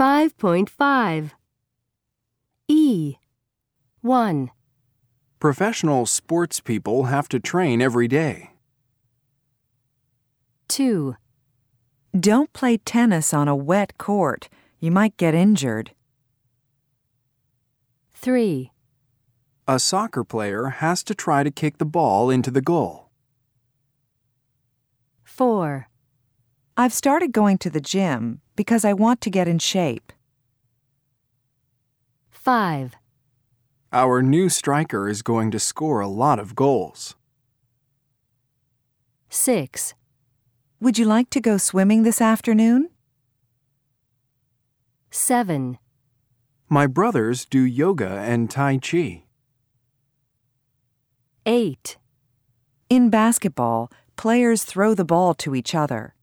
5.5 E 1. Professional sports people have to train every day. 2. Don't play tennis on a wet court. You might get injured. 3. A soccer player has to try to kick the ball into the goal. 4. I've started going to the gym because I want to get in shape. 5. Our new striker is going to score a lot of goals. 6. Would you like to go swimming this afternoon? 7. My brothers do yoga and Tai Chi. 8. In basketball, players throw the ball to each other.